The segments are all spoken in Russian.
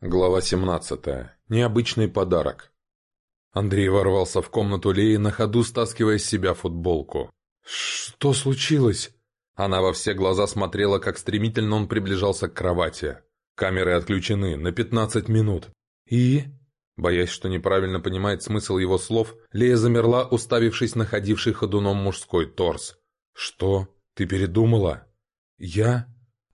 Глава 17. Необычный подарок. Андрей ворвался в комнату Леи на ходу, стаскивая с себя футболку. «Что случилось?» Она во все глаза смотрела, как стремительно он приближался к кровати. Камеры отключены на 15 минут. «И?» Боясь, что неправильно понимает смысл его слов, Лея замерла, уставившись на ходивший ходуном мужской торс. «Что? Ты передумала?» «Я?»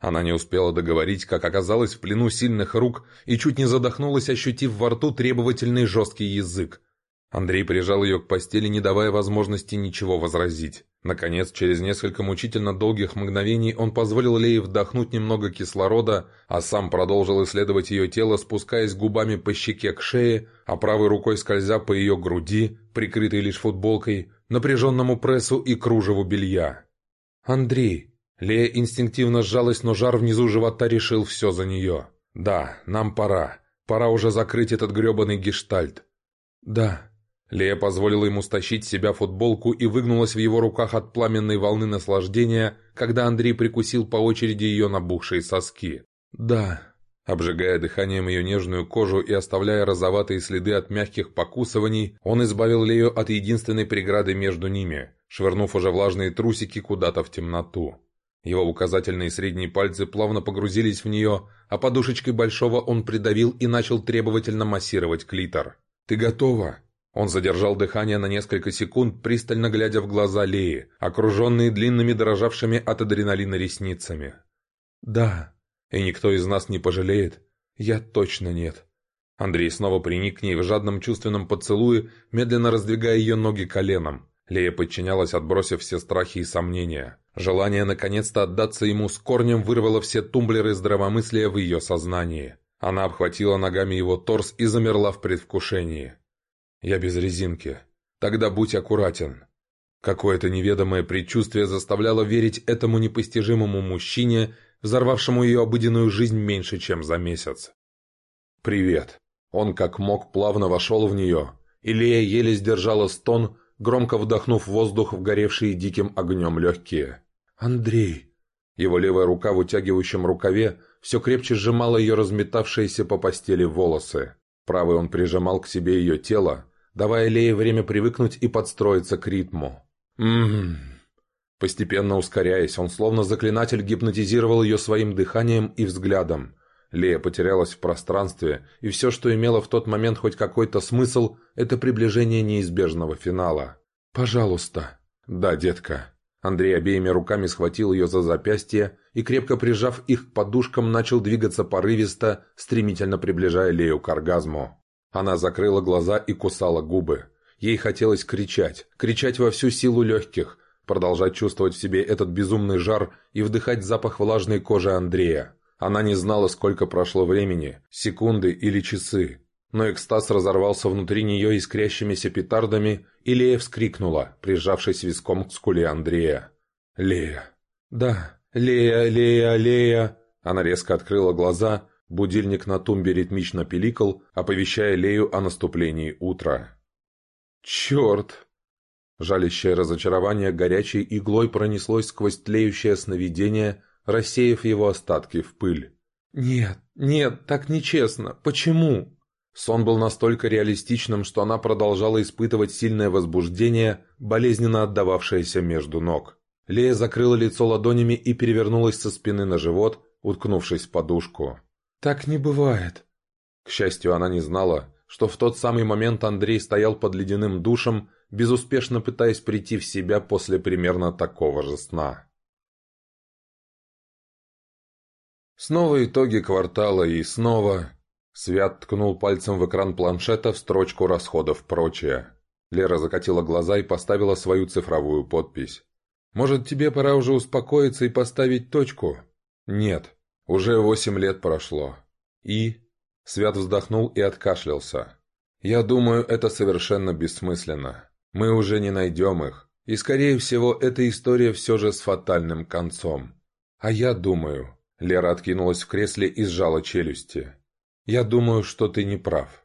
Она не успела договорить, как оказалась в плену сильных рук и чуть не задохнулась, ощутив во рту требовательный жесткий язык. Андрей прижал ее к постели, не давая возможности ничего возразить. Наконец, через несколько мучительно долгих мгновений он позволил Лее вдохнуть немного кислорода, а сам продолжил исследовать ее тело, спускаясь губами по щеке к шее, а правой рукой скользя по ее груди, прикрытой лишь футболкой, напряженному прессу и кружеву белья. «Андрей!» Лея инстинктивно сжалась, но жар внизу живота решил все за нее. «Да, нам пора. Пора уже закрыть этот гребаный гештальт». «Да», Лея позволила ему стащить с себя футболку и выгнулась в его руках от пламенной волны наслаждения, когда Андрей прикусил по очереди ее набухшие соски. «Да». Обжигая дыханием ее нежную кожу и оставляя розоватые следы от мягких покусываний, он избавил Лею от единственной преграды между ними, швырнув уже влажные трусики куда-то в темноту. Его указательные и средние пальцы плавно погрузились в нее, а подушечкой большого он придавил и начал требовательно массировать клитор. «Ты готова?» Он задержал дыхание на несколько секунд, пристально глядя в глаза Леи, окруженные длинными дрожавшими от адреналина ресницами. «Да. И никто из нас не пожалеет? Я точно нет». Андрей снова приник к ней в жадном чувственном поцелуе, медленно раздвигая ее ноги коленом. Лея подчинялась, отбросив все страхи и сомнения. Желание наконец-то отдаться ему с корнем вырвало все тумблеры здравомыслия в ее сознании. Она обхватила ногами его торс и замерла в предвкушении. Я без резинки. Тогда будь аккуратен. Какое-то неведомое предчувствие заставляло верить этому непостижимому мужчине, взорвавшему ее обыденную жизнь меньше, чем за месяц. «Привет». Он как мог плавно вошел в нее, и Лея еле сдержала стон, громко вдохнув воздух в горевшие диким огнем легкие. «Андрей!» Его левая рука в утягивающем рукаве все крепче сжимала ее разметавшиеся по постели волосы. Правый он прижимал к себе ее тело, давая Лее время привыкнуть и подстроиться к ритму. «Ммм...» Постепенно ускоряясь, он словно заклинатель гипнотизировал ее своим дыханием и взглядом. Лея потерялась в пространстве, и все, что имело в тот момент хоть какой-то смысл, это приближение неизбежного финала. «Пожалуйста». «Да, детка». Андрей обеими руками схватил ее за запястье и, крепко прижав их к подушкам, начал двигаться порывисто, стремительно приближая Лею к оргазму. Она закрыла глаза и кусала губы. Ей хотелось кричать, кричать во всю силу легких, продолжать чувствовать в себе этот безумный жар и вдыхать запах влажной кожи Андрея. Она не знала, сколько прошло времени, секунды или часы. Но экстаз разорвался внутри нее искрящимися петардами, и Лея вскрикнула, прижавшись виском к скуле Андрея. «Лея!» «Да, Лея, Лея, Лея!» Она резко открыла глаза, Будильник на тумбе ритмично пиликал, оповещая Лею о наступлении утра. «Черт!» Жалящее разочарование горячей иглой пронеслось сквозь тлеющее сновидение, рассеяв его остатки в пыль. «Нет, нет, так нечестно. Почему?» Сон был настолько реалистичным, что она продолжала испытывать сильное возбуждение, болезненно отдававшееся между ног. Лея закрыла лицо ладонями и перевернулась со спины на живот, уткнувшись в подушку. «Так не бывает». К счастью, она не знала, что в тот самый момент Андрей стоял под ледяным душем, безуспешно пытаясь прийти в себя после примерно такого же сна. Снова итоги квартала и снова... Свят ткнул пальцем в экран планшета в строчку расходов прочее. Лера закатила глаза и поставила свою цифровую подпись. «Может, тебе пора уже успокоиться и поставить точку?» «Нет. Уже восемь лет прошло. И...» Свят вздохнул и откашлялся. «Я думаю, это совершенно бессмысленно. Мы уже не найдем их. И, скорее всего, эта история все же с фатальным концом. А я думаю...» Лера откинулась в кресле и сжала челюсти. «Я думаю, что ты не прав.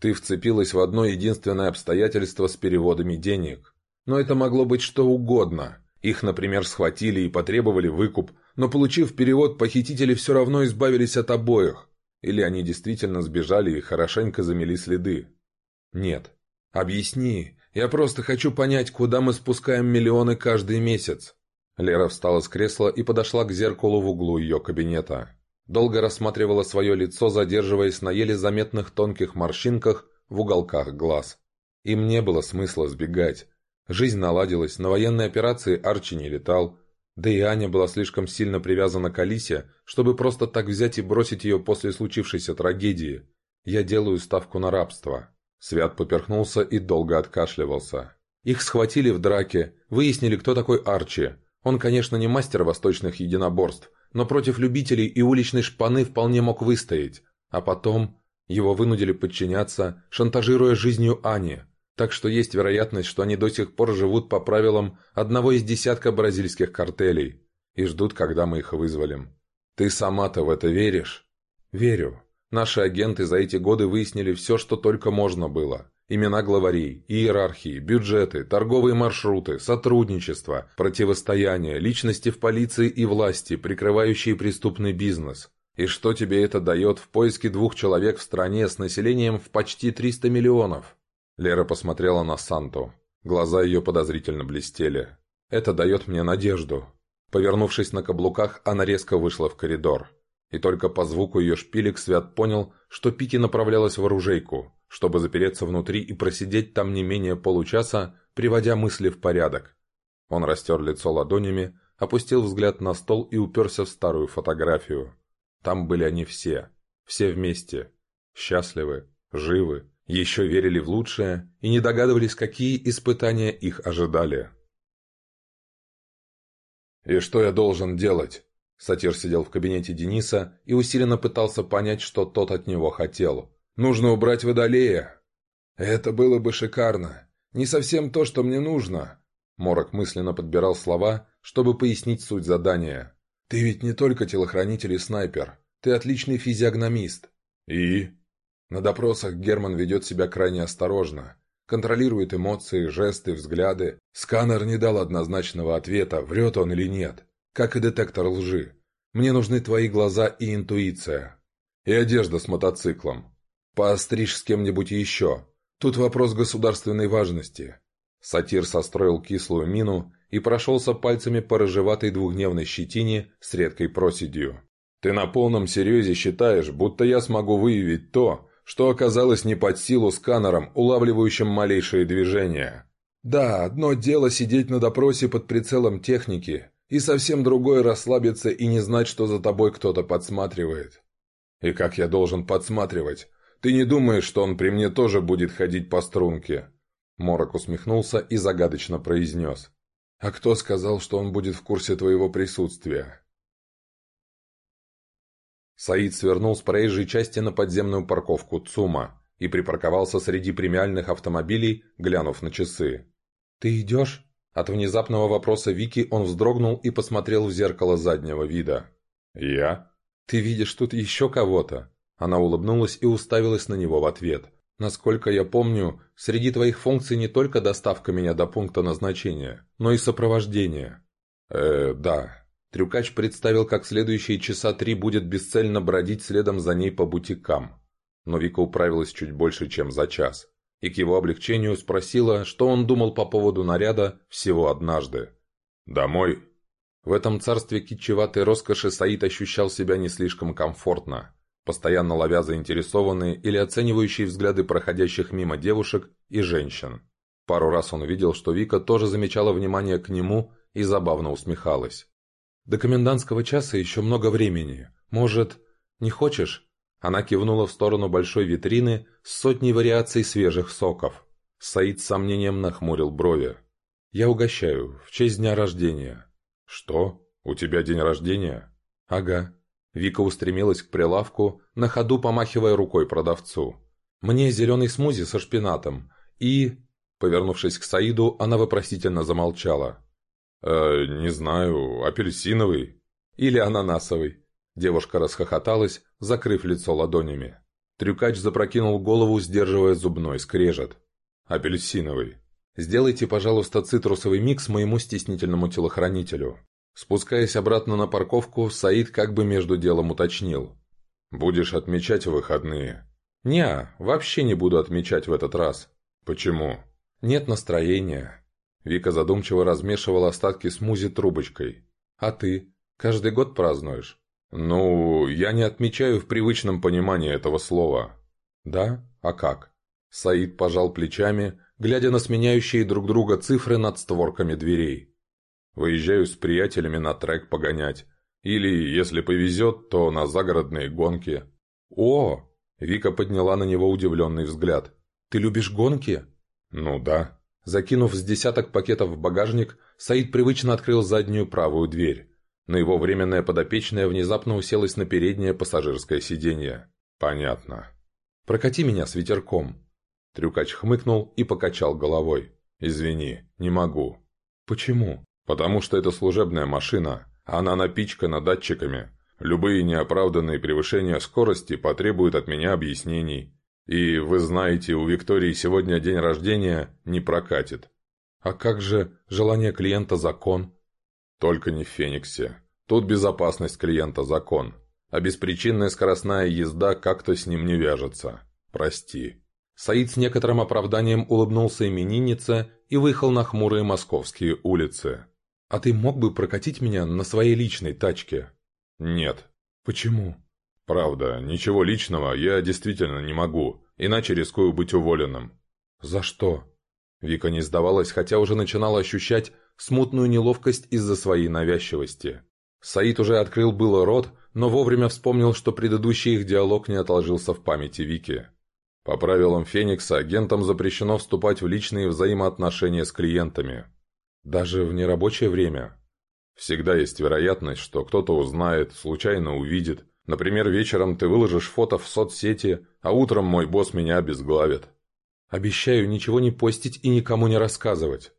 Ты вцепилась в одно единственное обстоятельство с переводами денег. Но это могло быть что угодно. Их, например, схватили и потребовали выкуп, но получив перевод, похитители все равно избавились от обоих. Или они действительно сбежали и хорошенько замели следы? Нет. Объясни. Я просто хочу понять, куда мы спускаем миллионы каждый месяц. Лера встала с кресла и подошла к зеркалу в углу ее кабинета. Долго рассматривала свое лицо, задерживаясь на еле заметных тонких морщинках в уголках глаз. Им не было смысла сбегать. Жизнь наладилась, на военной операции Арчи не летал, да и Аня была слишком сильно привязана к Алисе, чтобы просто так взять и бросить ее после случившейся трагедии. Я делаю ставку на рабство. Свят поперхнулся и долго откашливался. Их схватили в драке, выяснили, кто такой Арчи. Он, конечно, не мастер восточных единоборств, но против любителей и уличной шпаны вполне мог выстоять. А потом его вынудили подчиняться, шантажируя жизнью Ани так что есть вероятность, что они до сих пор живут по правилам одного из десятка бразильских картелей и ждут, когда мы их вызволим. Ты сама-то в это веришь? Верю. Наши агенты за эти годы выяснили все, что только можно было. Имена главарей, иерархии, бюджеты, торговые маршруты, сотрудничество, противостояние, личности в полиции и власти, прикрывающие преступный бизнес. И что тебе это дает в поиске двух человек в стране с населением в почти 300 миллионов? Лера посмотрела на Санту. Глаза ее подозрительно блестели. «Это дает мне надежду». Повернувшись на каблуках, она резко вышла в коридор. И только по звуку ее шпилек Свят понял, что Пики направлялась в оружейку, чтобы запереться внутри и просидеть там не менее получаса, приводя мысли в порядок. Он растер лицо ладонями, опустил взгляд на стол и уперся в старую фотографию. Там были они все. Все вместе. Счастливы, живы, еще верили в лучшее и не догадывались, какие испытания их ожидали. «И что я должен делать?» Сатир сидел в кабинете Дениса и усиленно пытался понять, что тот от него хотел. «Нужно убрать Водолея!» «Это было бы шикарно! Не совсем то, что мне нужно!» Морок мысленно подбирал слова, чтобы пояснить суть задания. «Ты ведь не только телохранитель и снайпер. Ты отличный физиогномист». «И?» На допросах Герман ведет себя крайне осторожно. Контролирует эмоции, жесты, взгляды. Сканер не дал однозначного ответа, врет он или нет. Как и детектор лжи. Мне нужны твои глаза и интуиция. И одежда с мотоциклом. Поостришь с кем-нибудь еще. Тут вопрос государственной важности. Сатир состроил кислую мину и прошелся пальцами по рыжеватой двухдневной щетине с редкой проседью. «Ты на полном серьезе считаешь, будто я смогу выявить то, что оказалось не под силу сканером, улавливающим малейшие движения. Да, одно дело сидеть на допросе под прицелом техники, и совсем другое расслабиться и не знать, что за тобой кто-то подсматривает. И как я должен подсматривать? Ты не думаешь, что он при мне тоже будет ходить по струнке?» Морок усмехнулся и загадочно произнес. «А кто сказал, что он будет в курсе твоего присутствия?» Саид свернул с проезжей части на подземную парковку ЦУМа и припарковался среди премиальных автомобилей, глянув на часы. «Ты идешь?» От внезапного вопроса Вики он вздрогнул и посмотрел в зеркало заднего вида. «Я?» «Ты видишь тут еще кого-то?» Она улыбнулась и уставилась на него в ответ. «Насколько я помню, среди твоих функций не только доставка меня до пункта назначения, но и сопровождение». «Э, да, Трюкач представил, как следующие часа три будет бесцельно бродить следом за ней по бутикам. Но Вика управилась чуть больше, чем за час. И к его облегчению спросила, что он думал по поводу наряда всего однажды. «Домой?» В этом царстве китчеватой роскоши Саид ощущал себя не слишком комфортно, постоянно ловя заинтересованные или оценивающие взгляды проходящих мимо девушек и женщин. Пару раз он видел, что Вика тоже замечала внимание к нему и забавно усмехалась. До комендантского часа еще много времени. Может, не хочешь?» Она кивнула в сторону большой витрины с сотней вариаций свежих соков. Саид с сомнением нахмурил брови. «Я угощаю, в честь дня рождения». «Что? У тебя день рождения?» «Ага». Вика устремилась к прилавку, на ходу помахивая рукой продавцу. «Мне зеленый смузи со шпинатом и...» Повернувшись к Саиду, она вопросительно замолчала. «Э, не знаю, апельсиновый или ананасовый». Девушка расхохоталась, закрыв лицо ладонями. Трюкач запрокинул голову, сдерживая зубной скрежет. «Апельсиновый. Сделайте, пожалуйста, цитрусовый микс моему стеснительному телохранителю». Спускаясь обратно на парковку, Саид как бы между делом уточнил. «Будешь отмечать выходные?» «Не, вообще не буду отмечать в этот раз». «Почему?» «Нет настроения». Вика задумчиво размешивала остатки смузи трубочкой. «А ты? Каждый год празднуешь?» «Ну, я не отмечаю в привычном понимании этого слова». «Да? А как?» Саид пожал плечами, глядя на сменяющие друг друга цифры над створками дверей. «Выезжаю с приятелями на трек погонять. Или, если повезет, то на загородные гонки». «О!» Вика подняла на него удивленный взгляд. «Ты любишь гонки?» «Ну да». Закинув с десяток пакетов в багажник, Саид привычно открыл заднюю правую дверь. Но его временная подопечная внезапно уселась на переднее пассажирское сиденье. «Понятно». «Прокати меня с ветерком». Трюкач хмыкнул и покачал головой. «Извини, не могу». «Почему?» «Потому что это служебная машина. Она напичкана датчиками. Любые неоправданные превышения скорости потребуют от меня объяснений. И, вы знаете, у Виктории сегодня день рождения не прокатит. А как же желание клиента закон? Только не в Фениксе. Тут безопасность клиента закон. А беспричинная скоростная езда как-то с ним не вяжется. Прости. Саид с некоторым оправданием улыбнулся имениннице и выехал на хмурые московские улицы. «А ты мог бы прокатить меня на своей личной тачке?» «Нет». «Почему?» «Правда, ничего личного я действительно не могу, иначе рискую быть уволенным». «За что?» Вика не сдавалась, хотя уже начинала ощущать смутную неловкость из-за своей навязчивости. Саид уже открыл было рот, но вовремя вспомнил, что предыдущий их диалог не отложился в памяти Вики. По правилам Феникса, агентам запрещено вступать в личные взаимоотношения с клиентами. Даже в нерабочее время. Всегда есть вероятность, что кто-то узнает, случайно увидит. Например, вечером ты выложишь фото в соцсети, а утром мой босс меня обезглавит. Обещаю ничего не постить и никому не рассказывать.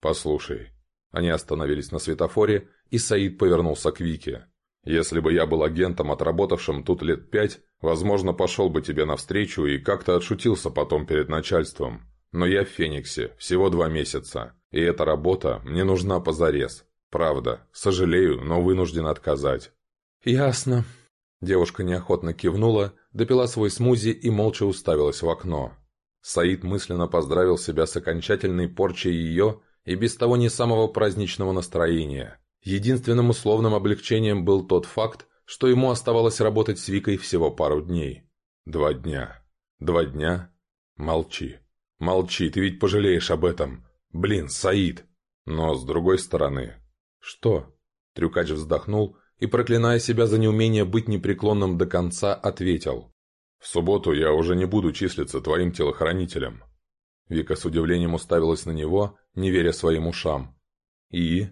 Послушай. Они остановились на светофоре, и Саид повернулся к Вике. Если бы я был агентом, отработавшим тут лет пять, возможно, пошел бы тебе навстречу и как-то отшутился потом перед начальством. Но я в Фениксе, всего два месяца, и эта работа мне нужна позарез. «Правда. Сожалею, но вынужден отказать». «Ясно». Девушка неохотно кивнула, допила свой смузи и молча уставилась в окно. Саид мысленно поздравил себя с окончательной порчей ее и без того не самого праздничного настроения. Единственным условным облегчением был тот факт, что ему оставалось работать с Викой всего пару дней. Два дня. Два дня. Молчи. Молчи, ты ведь пожалеешь об этом. Блин, Саид. Но, с другой стороны, «Что?» Трюкач вздохнул и, проклиная себя за неумение быть непреклонным до конца, ответил. «В субботу я уже не буду числиться твоим телохранителем». Вика с удивлением уставилась на него, не веря своим ушам. «И?»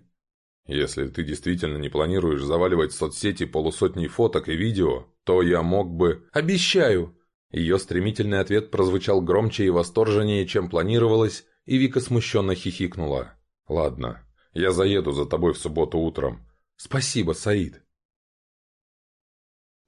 «Если ты действительно не планируешь заваливать в соцсети полусотни фоток и видео, то я мог бы...» «Обещаю!» Ее стремительный ответ прозвучал громче и восторженнее, чем планировалось, и Вика смущенно хихикнула. «Ладно, я заеду за тобой в субботу утром». «Спасибо, Саид».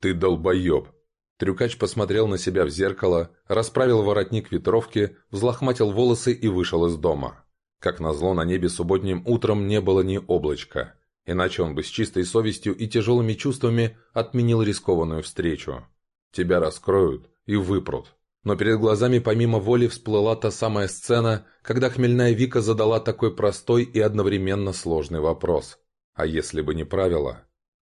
«Ты долбоеб». Трюкач посмотрел на себя в зеркало, расправил воротник ветровки, взлохматил волосы и вышел из дома. Как назло, на небе субботним утром не было ни облачка. Иначе он бы с чистой совестью и тяжелыми чувствами отменил рискованную встречу. Тебя раскроют и выпрут но перед глазами помимо воли всплыла та самая сцена, когда хмельная Вика задала такой простой и одновременно сложный вопрос. А если бы не правила?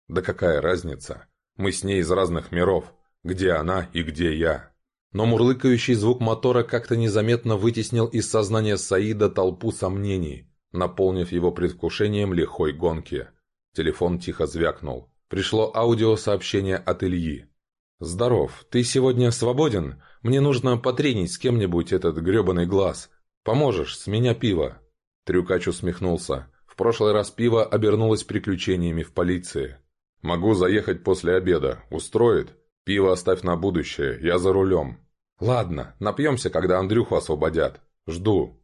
Да какая разница? Мы с ней из разных миров. Где она и где я? Но мурлыкающий звук мотора как-то незаметно вытеснил из сознания Саида толпу сомнений, наполнив его предвкушением лихой гонки. Телефон тихо звякнул. Пришло аудиосообщение от Ильи. «Здоров, ты сегодня свободен? Мне нужно потренить с кем-нибудь этот гребаный глаз. Поможешь, с меня пиво». Трюкач усмехнулся. В прошлый раз пиво обернулось приключениями в полиции. «Могу заехать после обеда. Устроит? Пиво оставь на будущее, я за рулем». «Ладно, напьемся, когда Андрюху освободят. Жду».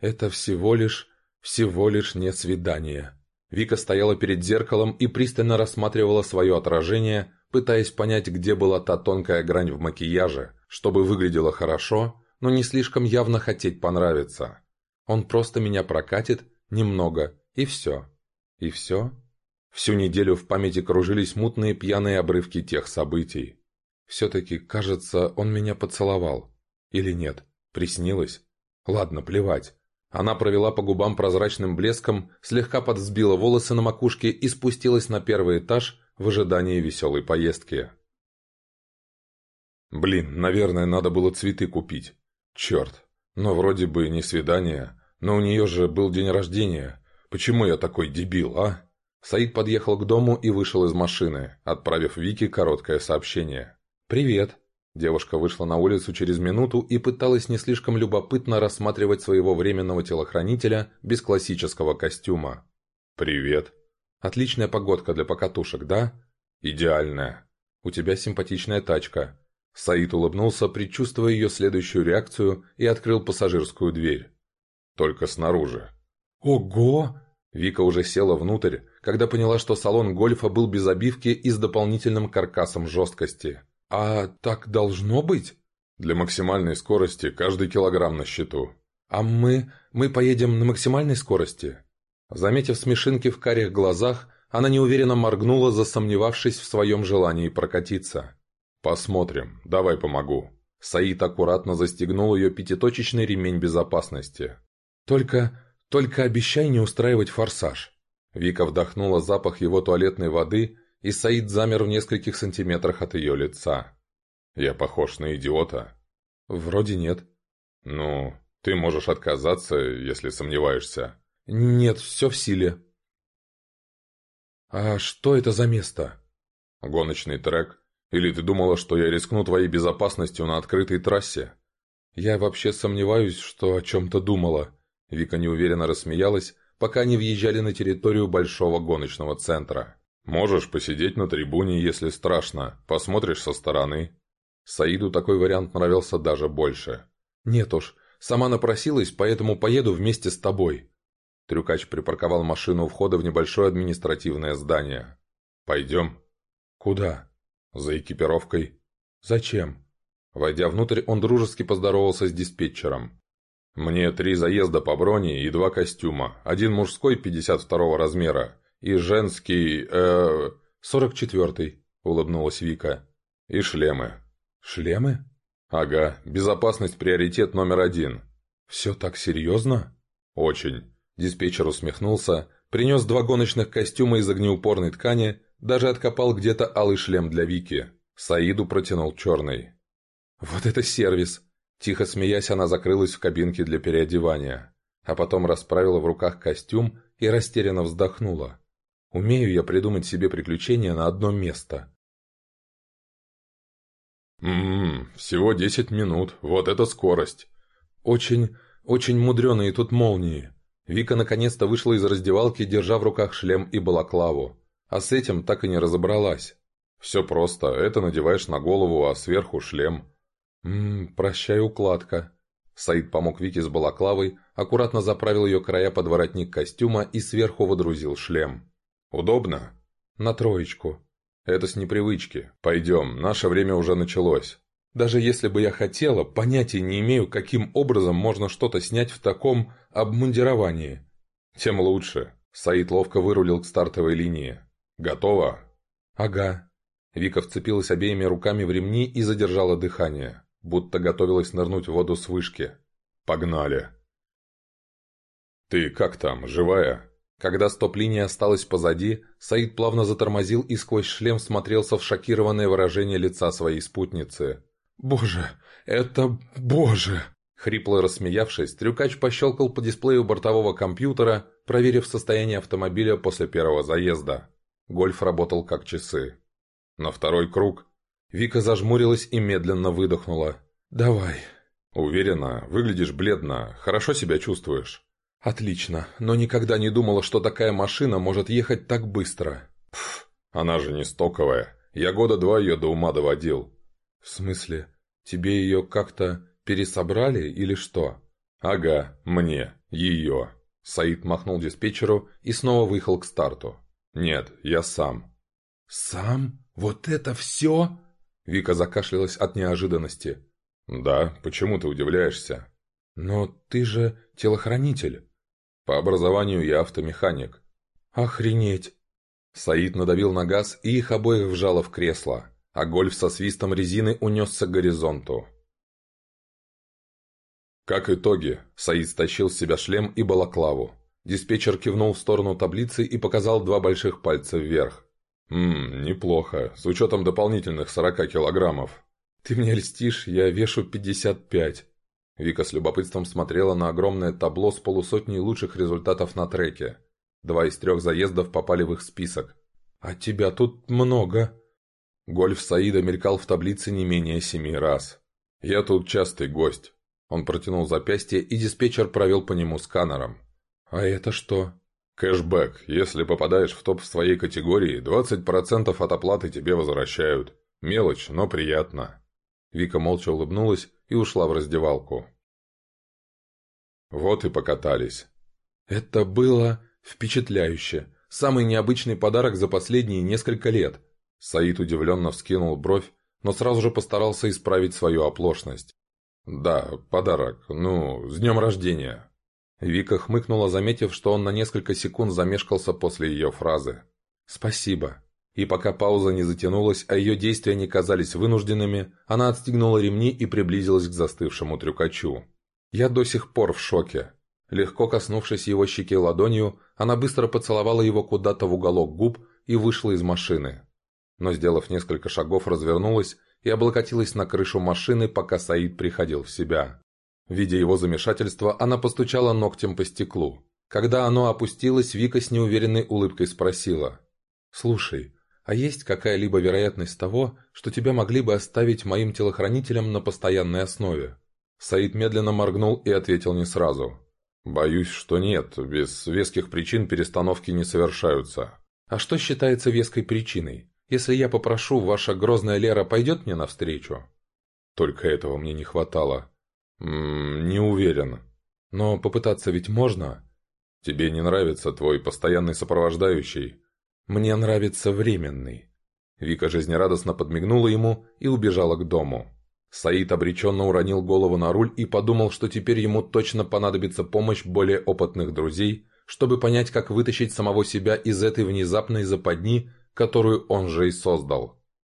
Это всего лишь, всего лишь не свидание. Вика стояла перед зеркалом и пристально рассматривала свое отражение, пытаясь понять, где была та тонкая грань в макияже, чтобы выглядело хорошо, но не слишком явно хотеть понравиться. Он просто меня прокатит немного, и все. И все? Всю неделю в памяти кружились мутные пьяные обрывки тех событий. Все-таки, кажется, он меня поцеловал. Или нет? Приснилось? Ладно, плевать. Она провела по губам прозрачным блеском, слегка подсбила волосы на макушке и спустилась на первый этаж в ожидании веселой поездки. Блин, наверное, надо было цветы купить. Черт. Но вроде бы не свидание. Но у нее же был день рождения. Почему я такой дебил, а? Саид подъехал к дому и вышел из машины, отправив Вике короткое сообщение. «Привет». Девушка вышла на улицу через минуту и пыталась не слишком любопытно рассматривать своего временного телохранителя без классического костюма. «Привет». «Отличная погодка для покатушек, да?» «Идеальная. У тебя симпатичная тачка». Саид улыбнулся, предчувствуя ее следующую реакцию, и открыл пассажирскую дверь. «Только снаружи». «Ого!» Вика уже села внутрь, когда поняла, что салон гольфа был без обивки и с дополнительным каркасом жесткости. «А так должно быть?» «Для максимальной скорости каждый килограмм на счету». «А мы... мы поедем на максимальной скорости?» Заметив смешинки в карих глазах, она неуверенно моргнула, засомневавшись в своем желании прокатиться. «Посмотрим. Давай помогу». Саид аккуратно застегнул ее пятиточечный ремень безопасности. «Только... только обещай не устраивать форсаж». Вика вдохнула запах его туалетной воды, и Саид замер в нескольких сантиметрах от ее лица. «Я похож на идиота?» «Вроде нет». «Ну, ты можешь отказаться, если сомневаешься». «Нет, все в силе». «А что это за место?» «Гоночный трек. Или ты думала, что я рискну твоей безопасностью на открытой трассе?» «Я вообще сомневаюсь, что о чем-то думала». Вика неуверенно рассмеялась, пока они въезжали на территорию большого гоночного центра. «Можешь посидеть на трибуне, если страшно. Посмотришь со стороны». Саиду такой вариант нравился даже больше. «Нет уж, сама напросилась, поэтому поеду вместе с тобой». Трюкач припарковал машину у входа в небольшое административное здание. «Пойдем». «Куда?» «За экипировкой». «Зачем?» Войдя внутрь, он дружески поздоровался с диспетчером. «Мне три заезда по броне и два костюма. Один мужской 52 размера и женский... э... «Сорок четвертый», — улыбнулась Вика. «И шлемы». «Шлемы?» «Ага, безопасность приоритет номер один». «Все так серьезно?» «Очень». Диспетчер усмехнулся, принес два гоночных костюма из огнеупорной ткани, даже откопал где-то алый шлем для Вики. Саиду протянул черный. «Вот это сервис!» Тихо смеясь, она закрылась в кабинке для переодевания, а потом расправила в руках костюм и растерянно вздохнула. «Умею я придумать себе приключения на одно место». «Ммм, всего десять минут, вот это скорость!» «Очень, очень мудреные тут молнии!» Вика наконец-то вышла из раздевалки, держа в руках шлем и балаклаву. А с этим так и не разобралась. «Все просто. Это надеваешь на голову, а сверху шлем». «Ммм, прощай, укладка». Саид помог Вике с балаклавой, аккуратно заправил ее края под воротник костюма и сверху водрузил шлем. «Удобно?» «На троечку». «Это с непривычки. Пойдем, наше время уже началось». Даже если бы я хотела, понятия не имею, каким образом можно что-то снять в таком обмундировании. Тем лучше. Саид ловко вырулил к стартовой линии. «Готово?» «Ага». Вика вцепилась обеими руками в ремни и задержала дыхание, будто готовилась нырнуть в воду с вышки. «Погнали!» «Ты как там, живая?» Когда стоп-линия осталась позади, Саид плавно затормозил и сквозь шлем смотрелся в шокированное выражение лица своей спутницы. «Боже, это боже!» Хрипло рассмеявшись, трюкач пощелкал по дисплею бортового компьютера, проверив состояние автомобиля после первого заезда. Гольф работал как часы. На второй круг Вика зажмурилась и медленно выдохнула. «Давай». «Уверена, выглядишь бледно, хорошо себя чувствуешь?» «Отлично, но никогда не думала, что такая машина может ехать так быстро». «Пф, она же не стоковая. Я года два ее до ума доводил. «В смысле? Тебе ее как-то пересобрали или что?» «Ага, мне. Ее». Саид махнул диспетчеру и снова выехал к старту. «Нет, я сам». «Сам? Вот это все?» Вика закашлялась от неожиданности. «Да, почему ты удивляешься?» «Но ты же телохранитель». «По образованию я автомеханик». «Охренеть!» Саид надавил на газ, и их обоих вжало в кресло, а гольф со свистом резины унесся к горизонту. Как итоги, Саид стащил с себя шлем и балаклаву. Диспетчер кивнул в сторону таблицы и показал два больших пальца вверх. «Ммм, неплохо, с учетом дополнительных 40 килограммов». «Ты мне льстишь, я вешу 55». Вика с любопытством смотрела на огромное табло с полусотней лучших результатов на треке. Два из трех заездов попали в их список. «А тебя тут много». Гольф Саида мелькал в таблице не менее семи раз. «Я тут частый гость». Он протянул запястье, и диспетчер провел по нему сканером. «А это что?» «Кэшбэк. Если попадаешь в топ в своей категории, 20% от оплаты тебе возвращают. Мелочь, но приятно». Вика молча улыбнулась и ушла в раздевалку. Вот и покатались. Это было впечатляюще. Самый необычный подарок за последние несколько лет. Саид удивленно вскинул бровь, но сразу же постарался исправить свою оплошность. «Да, подарок. Ну, с днем рождения». Вика хмыкнула, заметив, что он на несколько секунд замешкался после ее фразы. «Спасибо». И пока пауза не затянулась, а ее действия не казались вынужденными, она отстегнула ремни и приблизилась к застывшему трюкачу. «Я до сих пор в шоке». Легко коснувшись его щеки ладонью, она быстро поцеловала его куда-то в уголок губ и вышла из машины. Но, сделав несколько шагов, развернулась и облокотилась на крышу машины, пока Саид приходил в себя. Видя его замешательство, она постучала ногтем по стеклу. Когда оно опустилось, Вика с неуверенной улыбкой спросила. «Слушай, а есть какая-либо вероятность того, что тебя могли бы оставить моим телохранителем на постоянной основе?» Саид медленно моргнул и ответил не сразу. «Боюсь, что нет. Без веских причин перестановки не совершаются». «А что считается веской причиной? Если я попрошу, ваша грозная Лера пойдет мне навстречу?» «Только этого мне не хватало». «Ммм, не уверен. Но попытаться ведь можно?» «Тебе не нравится твой постоянный сопровождающий?» «Мне нравится временный». Вика жизнерадостно подмигнула ему и убежала к дому. Саид обреченно уронил голову на руль и подумал, что теперь ему точно понадобится помощь более опытных друзей, чтобы понять, как вытащить самого себя из этой внезапной западни, которую он же и создал.